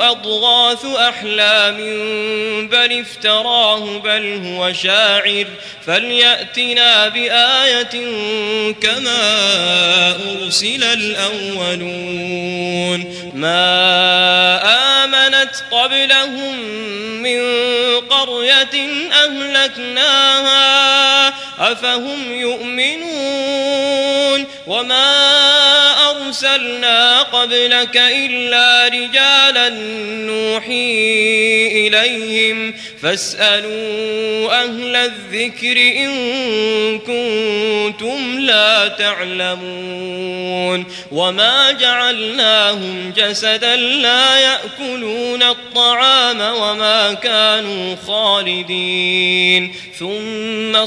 أضغاث أحلام بل افتراه بل هو شاعر فليأتنا بآية كما أرسل الأولون ما آمنت قبلهم من قرية أهلكناها أفهم يؤمنون وما أرسلنا قبلك إلا رجالا نوحي إليهم فاسألوا أهل الذكر إن كنتم لا تعلمون وما جعلناهم جسدا لا يأكلون الطعام وما كانوا خالدين ثم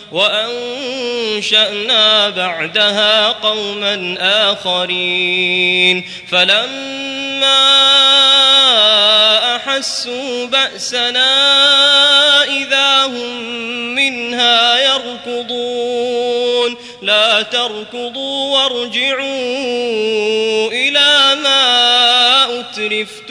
وأنشأنا بعدها قوما آخرين فلما أحسوا بأسنا إذا هم منها يركضون لا تركضوا وارجعوا إلى ما أترفتم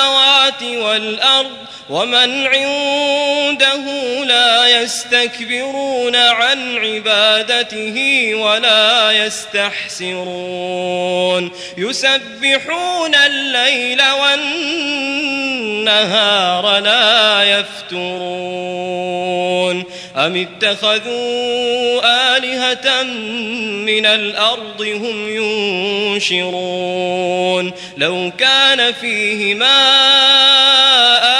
السماوات والأرض ومن عنده لا يستكبرون عن عبادته ولا يستحسرون. يسبحون الليل والنهار لا يفترون. أم اتخذوا آلهة من الأرض هم ينشرون لو كان فيهما آلهة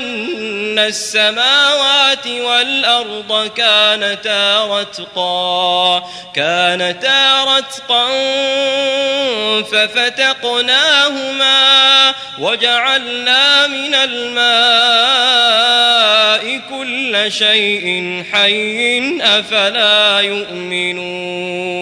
السماوات والأرض كانتا رتقا كانتا رتقا ففتقناهما وجعلنا من الماء كل شيء حي أفلا يؤمنون.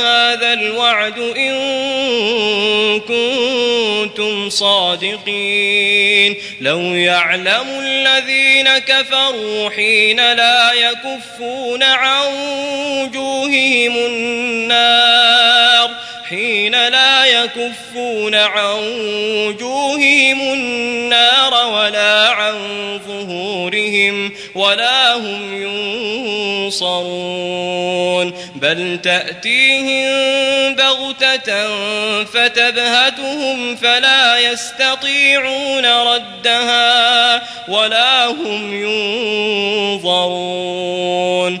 هذا الوعد إن كنتم صادقين. لو يعلم الذين كفروا حين لا يكفون عن وجوههم النار حين لا يكفون عن وجوههم النار ولا عن ظهورهم ولا هم ينصرون. بل تأتيهم بغتة فتبهتهم فلا يستطيعون ردها ولا هم ينظرون.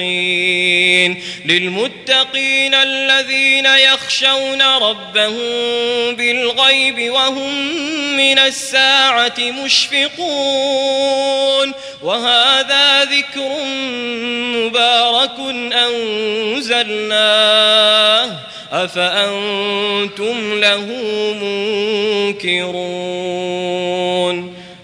للمتقين للمتقين الذين يخشون ربهم بالغيب وهم من الساعة مشفقون. وهذا ذكر مبارك أنزلناه. أفأنتم له منكرون؟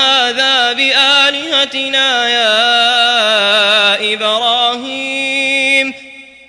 هذا بآلهتنا يا إبراهيم.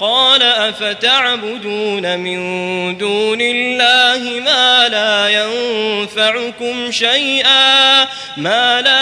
قال أفتعبدون من دون الله ما لا ينفعكم شيئا؟ ما لا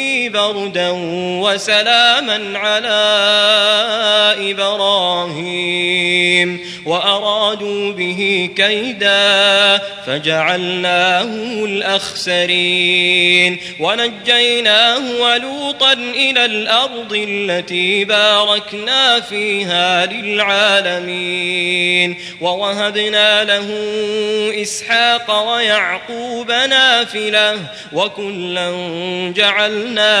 بردا وسلاما على إبراهيم وأرادوا به كيدا فجعلناهم الأخسرين ونجيناه ولوطا إلى الأرض التي باركنا فيها للعالمين ووهبنا له إسحاق ويعقوب نافلة وكلا جعلنا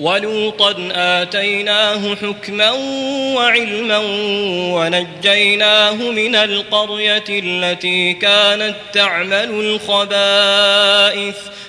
ولوطا آتيناه حكما وعلما ونجيناه من القرية التي كانت تعمل الخبائث.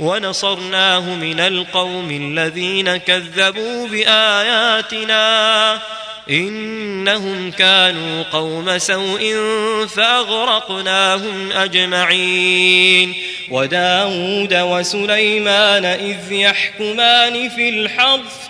ونصرناه من القوم الذين كذبوا بآياتنا إنهم كانوا قوم سوء فأغرقناهم أجمعين وداود وسليمان إذ يحكمان في الحرث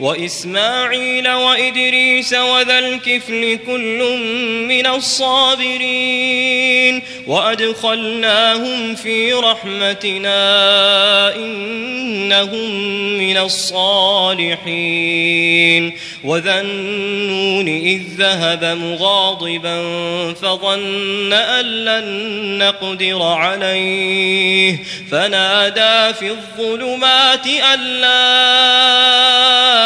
وإسماعيل وإدريس وذا الكفل كل من الصابرين وأدخلناهم في رحمتنا إنهم من الصالحين وذا النون إذ ذهب مغاضبا فظن أن لن نقدر عليه فنادى في الظلمات أن لا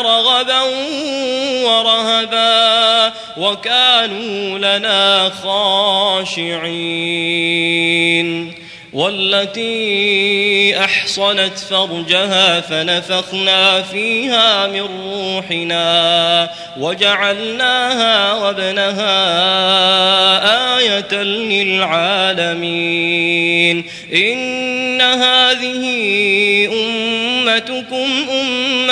رغبا ورهبا وكانوا لنا خاشعين والتي أحصنت فرجها فنفخنا فيها من روحنا وجعلناها وابنها آية للعالمين إن هذه أمتكم